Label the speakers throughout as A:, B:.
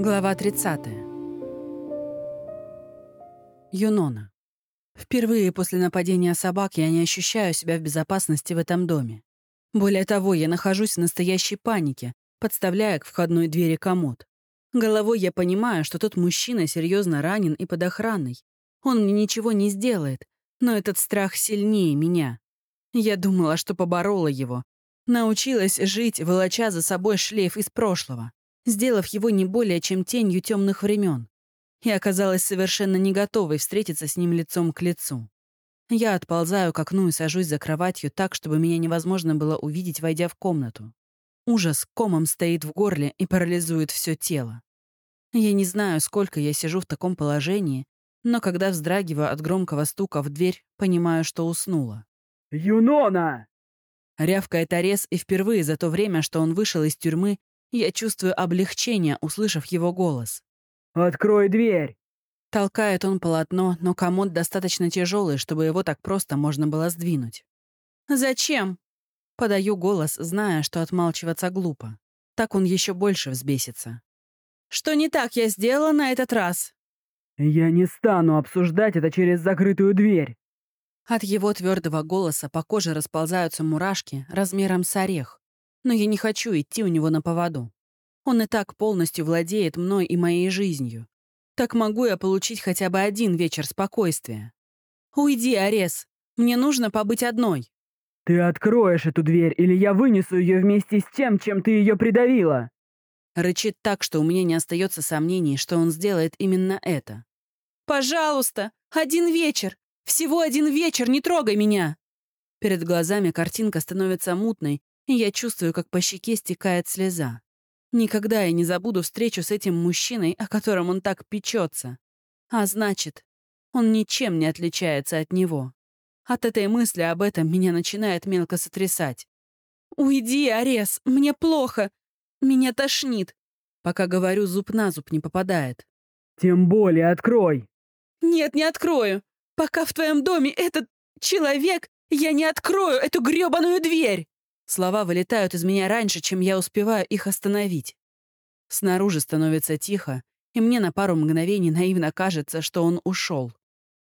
A: Глава 30. Юнона. Впервые после нападения собак я не ощущаю себя в безопасности в этом доме. Более того, я нахожусь в настоящей панике, подставляя к входной двери комод. Головой я понимаю, что тот мужчина серьезно ранен и под охраной. Он мне ничего не сделает, но этот страх сильнее меня. Я думала, что поборола его. Научилась жить, волоча за собой шлейф из прошлого сделав его не более чем тенью темных времен. И оказалась совершенно не готовой встретиться с ним лицом к лицу. Я отползаю к окну и сажусь за кроватью так, чтобы меня невозможно было увидеть, войдя в комнату. Ужас комом стоит в горле и парализует все тело. Я не знаю, сколько я сижу в таком положении, но когда вздрагиваю от громкого стука в дверь, понимаю, что уснула.
B: «Юнона!»
A: Рявкает Арес, и впервые за то время, что он вышел из тюрьмы, я чувствую облегчение, услышав его голос.
B: «Открой дверь!»
A: Толкает он полотно, но комод достаточно тяжелый, чтобы его так просто можно было сдвинуть. «Зачем?» Подаю голос, зная, что отмалчиваться глупо. Так он еще больше взбесится. «Что не так я сделала на этот раз?»
B: «Я не стану обсуждать это через закрытую дверь!»
A: От его твердого голоса по коже расползаются мурашки размером с орех но я не хочу идти у него на поводу. Он и так полностью владеет мной и моей жизнью. Так могу я получить хотя бы один вечер спокойствия. Уйди, Арес. Мне нужно побыть одной.
B: Ты откроешь эту дверь, или я вынесу ее вместе с тем, чем ты ее придавила.
A: Рычит так, что у меня не остается сомнений, что он сделает именно это. «Пожалуйста, один вечер! Всего один вечер, не трогай меня!» Перед глазами картинка становится мутной, и я чувствую, как по щеке стекает слеза. Никогда я не забуду встречу с этим мужчиной, о котором он так печется. А значит, он ничем не отличается от него. От этой мысли об этом меня начинает мелко сотрясать. «Уйди, Арес, мне плохо. Меня тошнит». Пока говорю, зуб на зуб не попадает.
B: «Тем более открой».
A: «Нет, не открою. Пока в твоем доме этот человек, я не открою эту грёбаную дверь!» Слова вылетают из меня раньше, чем я успеваю их остановить. Снаружи становится тихо, и мне на пару мгновений наивно кажется, что он ушел.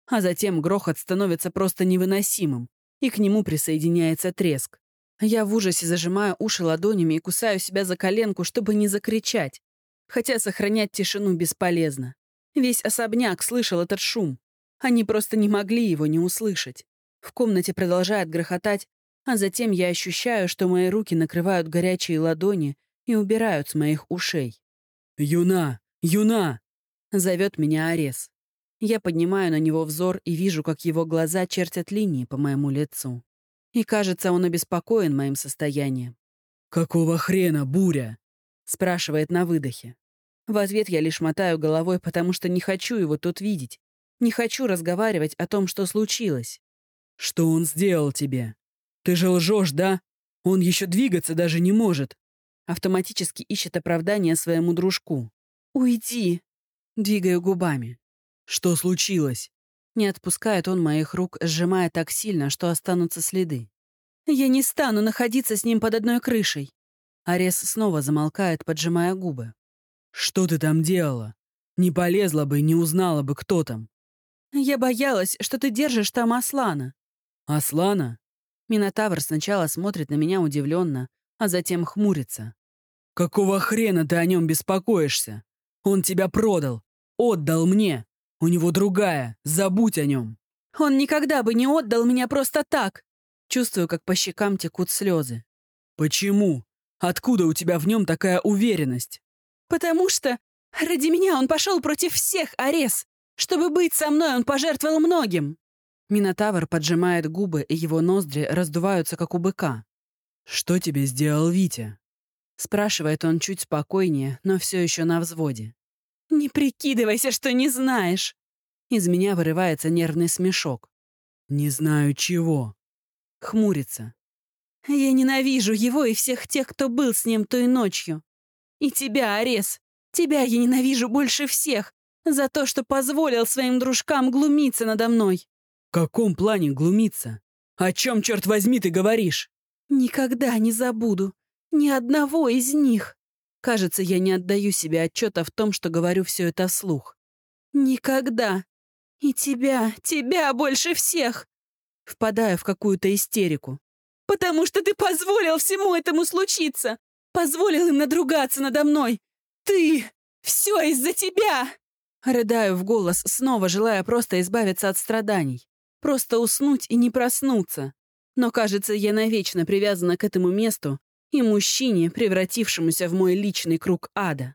A: А затем грохот становится просто невыносимым, и к нему присоединяется треск. Я в ужасе зажимаю уши ладонями и кусаю себя за коленку, чтобы не закричать. Хотя сохранять тишину бесполезно. Весь особняк слышал этот шум. Они просто не могли его не услышать. В комнате продолжает грохотать, а затем я ощущаю, что мои руки накрывают горячие ладони и убирают с моих ушей.
B: «Юна! Юна!»
A: — зовет меня Арес. Я поднимаю на него взор и вижу, как его глаза чертят линии по моему лицу. И кажется, он обеспокоен моим состоянием.
B: «Какого хрена, буря?»
A: — спрашивает на выдохе. В ответ я лишь мотаю головой, потому что не хочу его тут видеть. Не хочу разговаривать о том, что случилось.
B: «Что он сделал тебе?» «Ты же лжешь, да? Он еще двигаться даже не может!»
A: Автоматически ищет оправдание своему дружку. «Уйди!» Двигаю губами.
B: «Что случилось?»
A: Не отпускает он моих рук, сжимая так сильно, что останутся следы. «Я не стану находиться с ним под одной крышей!» Арес снова замолкает, поджимая губы.
B: «Что ты там делала? Не полезла бы, не узнала бы, кто там».
A: «Я боялась, что ты держишь там Аслана».
B: «Аслана?
A: Минотавр сначала смотрит на меня удивленно, а затем хмурится.
B: «Какого хрена ты о нем беспокоишься? Он тебя продал, отдал мне. У него другая, забудь о нем».
A: «Он никогда бы не отдал меня просто так!» Чувствую, как по щекам текут слезы.
B: «Почему? Откуда у тебя в нем такая уверенность?»
A: «Потому что ради меня он пошел против всех, Арес. Чтобы быть со мной, он пожертвовал многим». Минотавр поджимает губы, и его ноздри раздуваются, как у быка.
B: «Что тебе сделал Витя?»
A: Спрашивает он чуть спокойнее, но все еще на взводе. «Не прикидывайся, что не знаешь!» Из меня вырывается нервный смешок.
B: «Не знаю чего».
A: Хмурится. «Я ненавижу его и всех тех, кто был с ним той ночью. И тебя, Арес. Тебя я ненавижу больше всех за то, что позволил своим дружкам глумиться надо мной.
B: «В каком плане глумиться? О чем, черт возьми, ты говоришь?»
A: «Никогда не забуду. Ни одного из них». Кажется, я не отдаю себе отчета в том, что говорю все это вслух. «Никогда! И тебя, тебя больше всех!» Впадаю в какую-то истерику. «Потому что ты позволил всему этому случиться! Позволил им надругаться надо мной! Ты! Все из-за тебя!» Рыдаю в голос, снова желая просто избавиться от страданий. Просто уснуть и не проснуться. Но, кажется, я навечно привязана к этому месту и мужчине, превратившемуся в мой личный круг ада.